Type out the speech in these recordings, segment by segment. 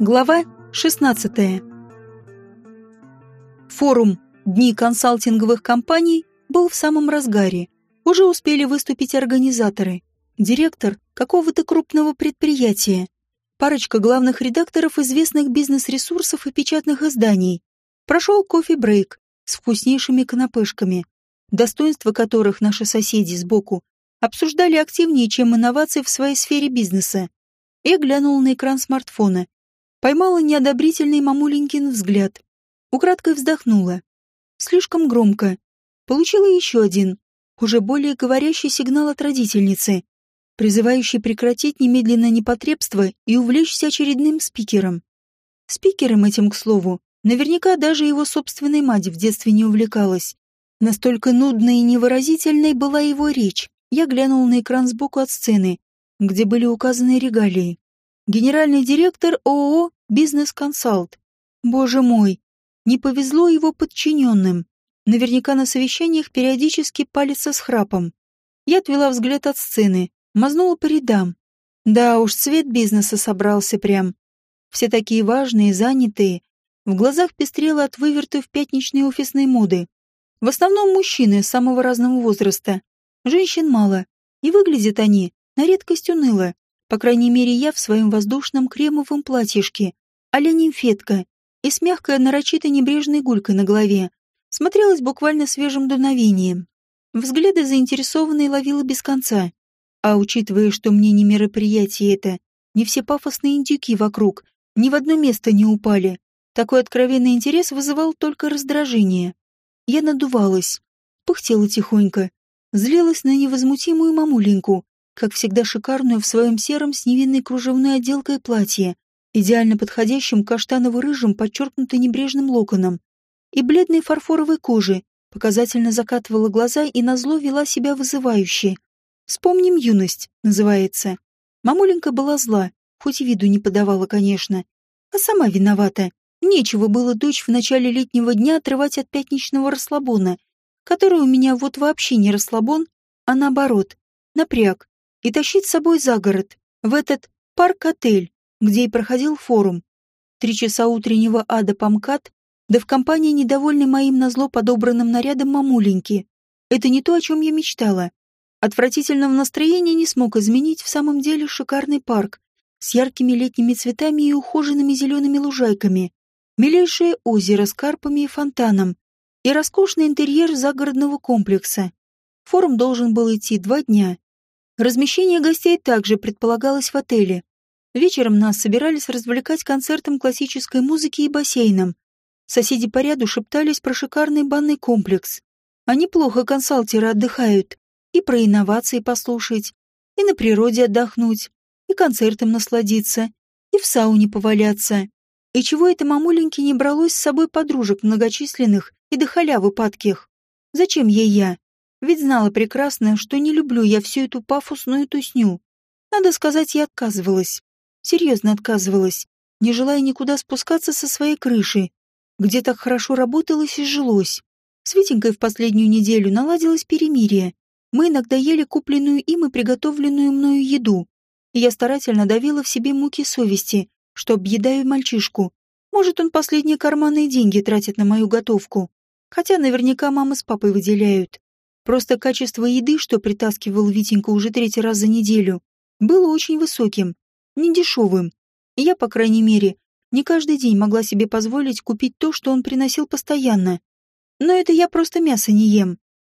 Глава 16. Форум «Дни консалтинговых компаний» был в самом разгаре. Уже успели выступить организаторы, директор какого-то крупного предприятия, парочка главных редакторов известных бизнес-ресурсов и печатных изданий. Прошел кофе-брейк с вкуснейшими канапешками, достоинства которых наши соседи сбоку обсуждали активнее, чем инновации в своей сфере бизнеса. Я глянул на экран смартфона. Поймала неодобрительный мамуленькин взгляд. Украдкой вздохнула. Слишком громко. Получила еще один, уже более говорящий сигнал от родительницы, призывающий прекратить немедленно непотребство и увлечься очередным спикером. Спикером этим, к слову, наверняка даже его собственной мать в детстве не увлекалась. Настолько нудной и невыразительной была его речь. Я глянул на экран сбоку от сцены, где были указаны регалии. Генеральный директор ООО «Бизнес Консалт». Боже мой, не повезло его подчиненным. Наверняка на совещаниях периодически палится с храпом. Я отвела взгляд от сцены, мазнула по рядам. Да уж, цвет бизнеса собрался прям. Все такие важные, занятые. В глазах пестрело от вывертов пятничной офисной моды. В основном мужчины самого разного возраста. Женщин мало, и выглядят они на редкость уныло. По крайней мере, я в своем воздушном кремовом платьишке, а-ля нимфетка, и с мягкой нарочито небрежной гулькой на голове, смотрелась буквально свежим дуновением. Взгляды заинтересованные ловила без конца. А учитывая, что мне не мероприятие это, не все пафосные индюки вокруг, ни в одно место не упали, такой откровенный интерес вызывал только раздражение. Я надувалась, пыхтела тихонько, злилась на невозмутимую мамуленьку, как всегда шикарную в своем сером с невинной кружевной отделкой платье, идеально подходящим каштаново-рыжим, подчеркнуто небрежным локоном, и бледной фарфоровой кожи, показательно закатывала глаза и назло вела себя вызывающе. «Вспомним юность» называется. Мамуленька была зла, хоть и виду не подавала, конечно. А сама виновата. Нечего было дочь в начале летнего дня отрывать от пятничного расслабона, который у меня вот вообще не расслабон, а наоборот, напряг, и тащить с собой за город, в этот парк-отель, где и проходил форум. Три часа утреннего ада помкат, да в компании недовольной моим назло подобранным нарядом мамуленьки. Это не то, о чем я мечтала. Отвратительного настроения не смог изменить в самом деле шикарный парк с яркими летними цветами и ухоженными зелеными лужайками, милейшее озеро с карпами и фонтаном, и роскошный интерьер загородного комплекса. Форум должен был идти два дня. Размещение гостей также предполагалось в отеле. Вечером нас собирались развлекать концертом классической музыки и бассейном. Соседи по ряду шептались про шикарный банный комплекс. А неплохо консалтеры отдыхают. И про инновации послушать, и на природе отдохнуть, и концертом насладиться, и в сауне поваляться. И чего это мамуленьке не бралось с собой подружек многочисленных и до халявы падких? Зачем ей я? Ведь знала прекрасно, что не люблю я всю эту пафосную тусню. Надо сказать, я отказывалась. Серьезно отказывалась, не желая никуда спускаться со своей крыши, где так хорошо работалось и жилось. С Витенькой в последнюю неделю наладилось перемирие. Мы иногда ели купленную им и приготовленную мною еду. И я старательно давила в себе муки совести, что объедаю мальчишку. Может, он последние карманные деньги тратит на мою готовку. Хотя наверняка мама с папой выделяют. Просто качество еды, что притаскивал Витенька уже третий раз за неделю, было очень высоким, не дешевым. И я, по крайней мере, не каждый день могла себе позволить купить то, что он приносил постоянно. Но это я просто мясо не ем.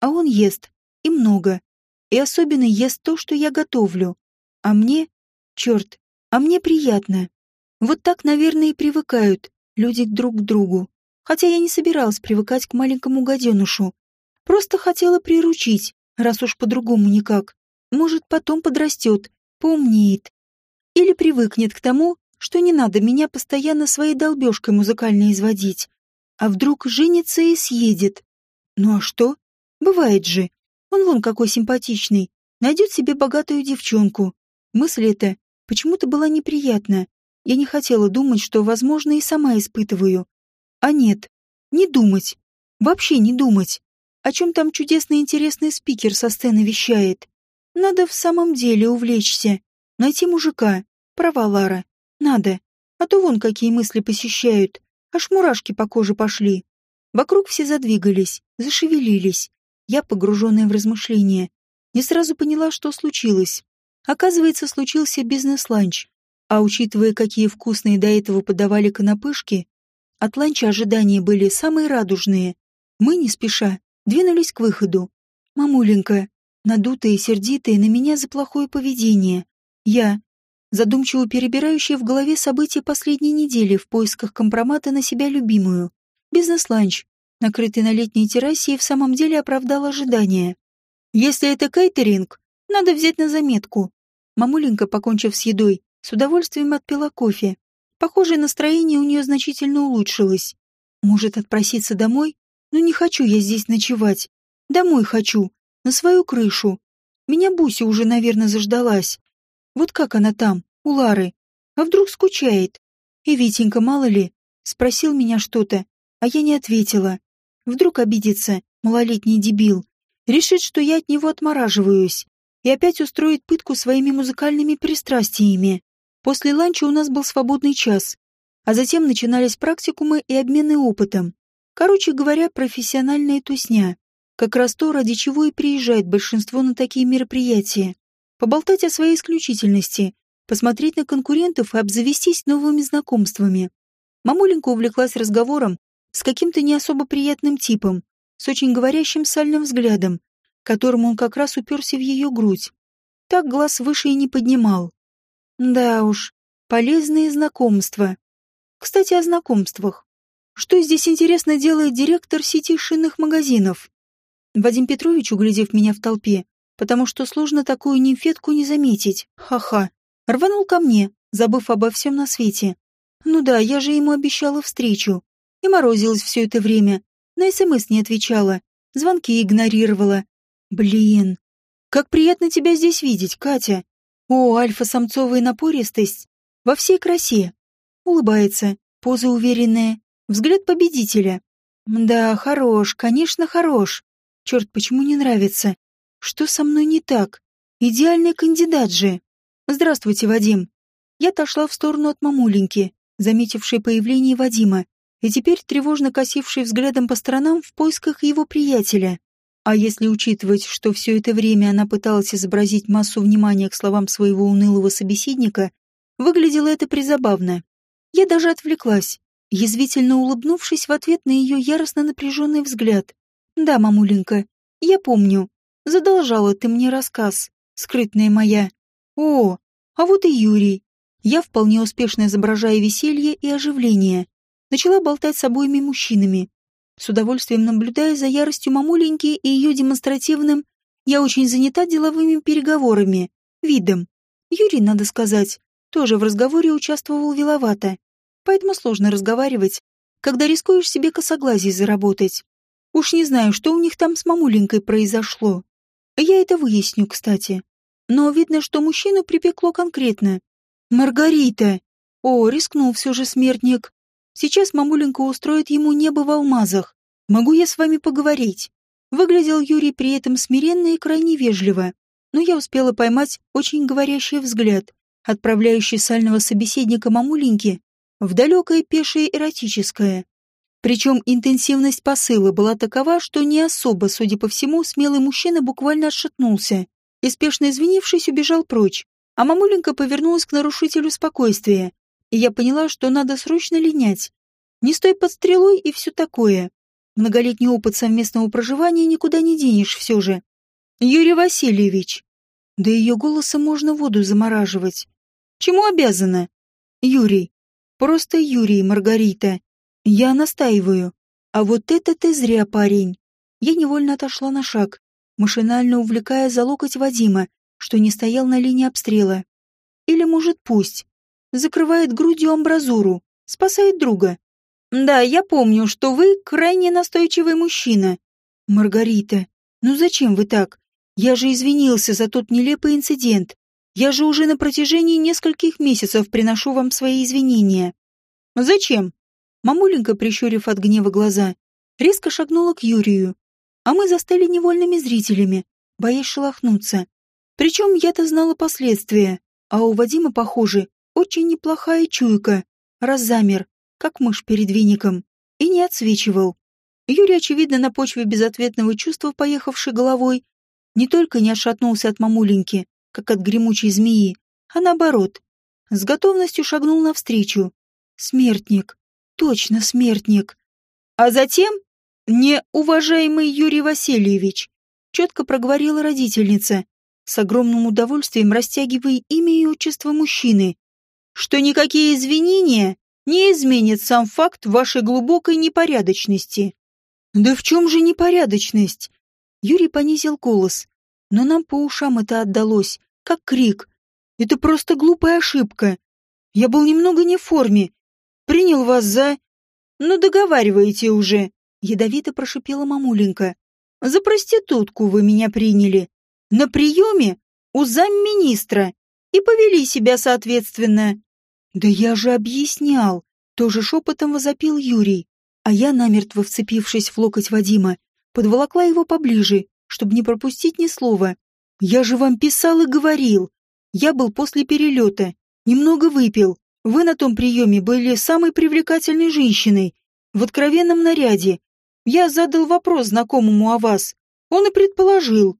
А он ест. И много. И особенно ест то, что я готовлю. А мне... Черт, а мне приятно. Вот так, наверное, и привыкают люди друг к другу. Хотя я не собиралась привыкать к маленькому гаденушу. Просто хотела приручить, раз уж по-другому никак. Может, потом подрастет, поумнеет. Или привыкнет к тому, что не надо меня постоянно своей долбежкой музыкальной изводить. А вдруг женится и съедет. Ну а что? Бывает же. Он вон какой симпатичный. Найдет себе богатую девчонку. Мысль эта почему-то была неприятна. Я не хотела думать, что, возможно, и сама испытываю. А нет, не думать. Вообще не думать. О чем там чудесный интересный спикер со сцены вещает. Надо в самом деле увлечься. Найти мужика. Права, Лара. Надо. А то вон какие мысли посещают. Аж мурашки по коже пошли. Вокруг все задвигались, зашевелились. Я, погруженная в размышления, не сразу поняла, что случилось. Оказывается, случился бизнес-ланч. А учитывая, какие вкусные до этого подавали конопышки, от ланча ожидания были самые радужные. Мы, не спеша, двинулись к выходу. Мамуленька, надутая и сердитая на меня за плохое поведение. Я, задумчиво перебирающая в голове события последней недели в поисках компромата на себя любимую. Бизнес-ланч, накрытый на летней террасе, и в самом деле оправдал ожидания. Если это кейтеринг, надо взять на заметку. Мамуленька, покончив с едой, с удовольствием отпила кофе. Похоже, настроение у нее значительно улучшилось. Может, отпроситься домой? Но не хочу я здесь ночевать. Домой хочу. На свою крышу. Меня Буся уже, наверное, заждалась. Вот как она там, у Лары? А вдруг скучает? И Витенька, мало ли, спросил меня что-то, а я не ответила. Вдруг обидится, малолетний дебил. Решит, что я от него отмораживаюсь. И опять устроит пытку своими музыкальными пристрастиями. После ланча у нас был свободный час, а затем начинались практикумы и обмены опытом. Короче говоря, профессиональная тусня. Как раз то, ради чего и приезжает большинство на такие мероприятия. Поболтать о своей исключительности, посмотреть на конкурентов и обзавестись новыми знакомствами. Мамуленька увлеклась разговором с каким-то не особо приятным типом, с очень говорящим сальным взглядом, которым он как раз уперся в ее грудь. Так глаз выше и не поднимал. Да уж, полезные знакомства. Кстати, о знакомствах. Что здесь интересно делает директор сети шинных магазинов? Вадим Петрович, углядев меня в толпе, потому что сложно такую нимфетку не заметить, ха-ха, рванул ко мне, забыв обо всем на свете. Ну да, я же ему обещала встречу. И морозилась все это время. На СМС не отвечала, звонки игнорировала. Блин, как приятно тебя здесь видеть, Катя. О, альфа-самцовая напористость во всей красе. Улыбается, поза уверенная, взгляд победителя. Да, хорош, конечно, хорош. Черт, почему не нравится? Что со мной не так? Идеальный кандидат же. Здравствуйте, Вадим. Я отошла в сторону от мамуленьки, заметившей появление Вадима, и теперь тревожно косившей взглядом по сторонам в поисках его приятеля. А если учитывать, что все это время она пыталась изобразить массу внимания к словам своего унылого собеседника, выглядело это призабавно. Я даже отвлеклась, язвительно улыбнувшись в ответ на ее яростно напряженный взгляд. «Да, мамуленька, я помню. Задолжала ты мне рассказ, скрытная моя. О, а вот и Юрий. Я, вполне успешно изображая веселье и оживление, начала болтать с обоими мужчинами, с удовольствием наблюдая за яростью мамуленьки и ее демонстративным «я очень занята деловыми переговорами» видом. Юрий, надо сказать, тоже в разговоре участвовал виловато, поэтому сложно разговаривать, когда рискуешь себе косоглазие заработать. Уж не знаю, что у них там с мамуленькой произошло. Я это выясню, кстати. Но видно, что мужчину припекло конкретно. «Маргарита!» О, рискнул все же смертник. Сейчас мамуленька устроит ему небо в алмазах. Могу я с вами поговорить?» Выглядел Юрий при этом смиренно и крайне вежливо, но я успела поймать очень говорящий взгляд, отправляющий сального собеседника мамуленьки в далекое пешее эротическое. Причем интенсивность посыла была такова, что не особо, судя по всему, смелый мужчина буквально отшатнулся и, спешно извинившись, убежал прочь, а мамуленька повернулась к нарушителю спокойствия, и я поняла, что надо срочно линять. Не стой под стрелой и все такое. Многолетний опыт совместного проживания никуда не денешь все же. Юрий Васильевич. Да ее голосом можно воду замораживать. Чему обязана? Юрий. Просто Юрий, Маргарита. Я настаиваю. А вот это ты зря, парень. Я невольно отошла на шаг, машинально увлекая за локоть Вадима, что не стоял на линии обстрела. Или, может, пусть закрывает грудью амбразуру, спасает друга. Да, я помню, что вы крайне настойчивый мужчина. Маргарита, ну зачем вы так? Я же извинился за тот нелепый инцидент. Я же уже на протяжении нескольких месяцев приношу вам свои извинения. Зачем? Мамуленька, прищурив от гнева глаза, резко шагнула к Юрию, а мы застыли невольными зрителями, боясь шелохнуться. Причем я-то знала последствия, А у Вадима, похоже, очень неплохая чуйка, раз замер, как мышь перед веником, и не отсвечивал. Юрий, очевидно, на почве безответного чувства, поехавший головой, не только не отшатнулся от мамуленьки, как от гремучей змеи, а наоборот, с готовностью шагнул навстречу. Смертник. Точно смертник. А затем, неуважаемый Юрий Васильевич, четко проговорила родительница, с огромным удовольствием растягивая имя и отчество мужчины, что никакие извинения не изменят сам факт вашей глубокой непорядочности. Да в чем же непорядочность? Юрий понизил голос, но нам по ушам это отдалось, как крик. Это просто глупая ошибка. Я был немного не в форме. Принял вас за... Ну, договариваете уже. Ядовито прошипела мамуленька. За проститутку вы меня приняли. На приеме у замминистра. И повели себя соответственно. Да я же объяснял. Тоже шепотом возопил Юрий. А я, намертво вцепившись в локоть Вадима, подволокла его поближе, чтобы не пропустить ни слова. Я же вам писал и говорил. Я был после перелета, немного выпил. Вы на том приеме были самой привлекательной женщиной, в откровенном наряде, я задал вопрос знакомому о вас. Он и предположил.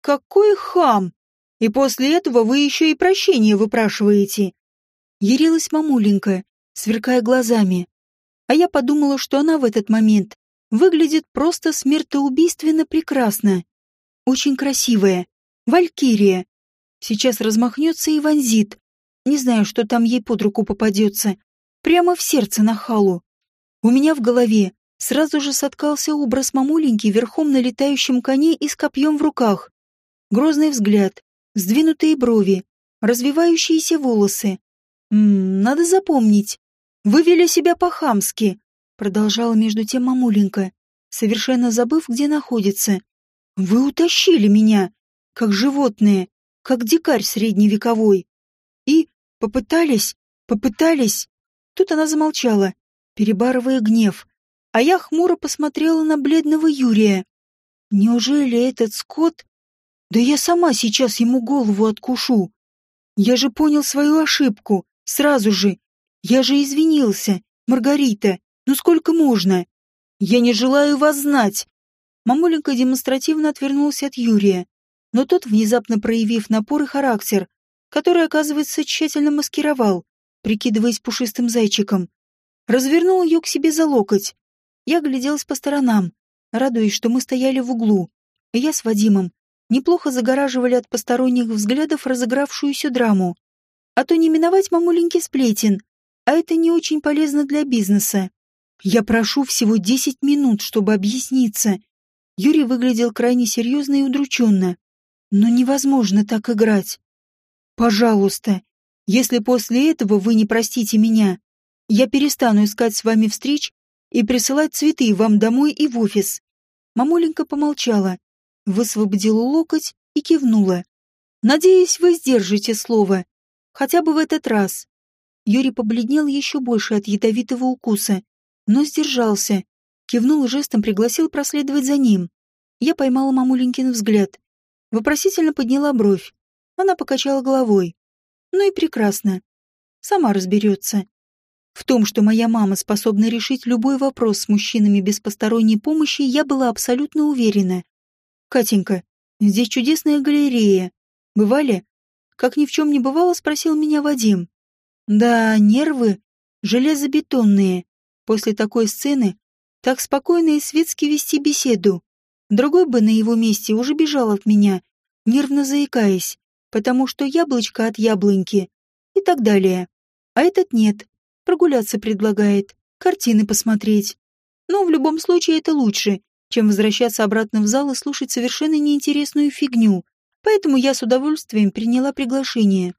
Какой хам! И после этого вы еще и прощения выпрашиваете. Ярилась мамуленька, сверкая глазами. А я подумала, что она в этот момент выглядит просто смертоубийственно прекрасно. Очень красивая. Валькирия. Сейчас размахнется и вонзит. Не знаю, что там ей под руку попадется. Прямо в сердце на халу. У меня в голове сразу же соткался образ мамуленьки верхом на летающем коне и с копьем в руках. Грозный взгляд, сдвинутые брови, развивающиеся волосы. «Ммм, надо запомнить. Вы вели себя по-хамски», — продолжала между тем мамуленька, совершенно забыв, где находится. «Вы утащили меня, как животное, как дикарь средневековой. И попытались, попытались...» Тут она замолчала, перебарывая гнев, а я хмуро посмотрела на бледного Юрия. Неужели этот скот... Да я сама сейчас ему голову откушу. Я же понял свою ошибку, сразу же. Я же извинился, Маргарита, ну сколько можно? Я не желаю вас знать. Мамуленька демонстративно отвернулся от Юрия, но тот, внезапно проявив напор и характер, который, оказывается, тщательно маскировал, прикидываясь пушистым зайчиком, развернул ее к себе за локоть я гляделась по сторонам, радуясь, что мы стояли в углу, я с Вадимом неплохо загораживали от посторонних взглядов разыгравшуюся драму. А то не миновать мамуленький сплетен, а это не очень полезно для бизнеса. Я прошу всего десять минут, чтобы объясниться. Юрий выглядел крайне серьезно и удрученно. Но невозможно так играть. Пожалуйста, если после этого вы не простите меня, я перестану искать с вами встреч и присылать цветы вам домой и в офис. Мамуленька помолчала, высвободила локоть и кивнула. Надеюсь, вы сдержите слово. Хотя бы в этот раз. Юрий побледнел еще больше от ядовитого укуса, но сдержался. Кивнул жестом пригласил проследовать за ним. Я поймала мамуленькин взгляд. Вопросительно подняла бровь. Она покачала головой. Ну и прекрасно. Сама разберется. В том, что моя мама способна решить любой вопрос с мужчинами без посторонней помощи, я была абсолютно уверена. «Катенька, здесь чудесная галерея. Бывали?» Как ни в чем не бывало, спросил меня Вадим. «Да, нервы железобетонные. После такой сцены так спокойно и светски вести беседу. Другой бы на его месте уже бежал от меня, нервно заикаясь, потому что яблочко от яблоньки и так далее. А этот нет, прогуляться предлагает, картины посмотреть. Но в любом случае это лучше, чем возвращаться обратно в зал и слушать совершенно неинтересную фигню, поэтому я с удовольствием приняла приглашение.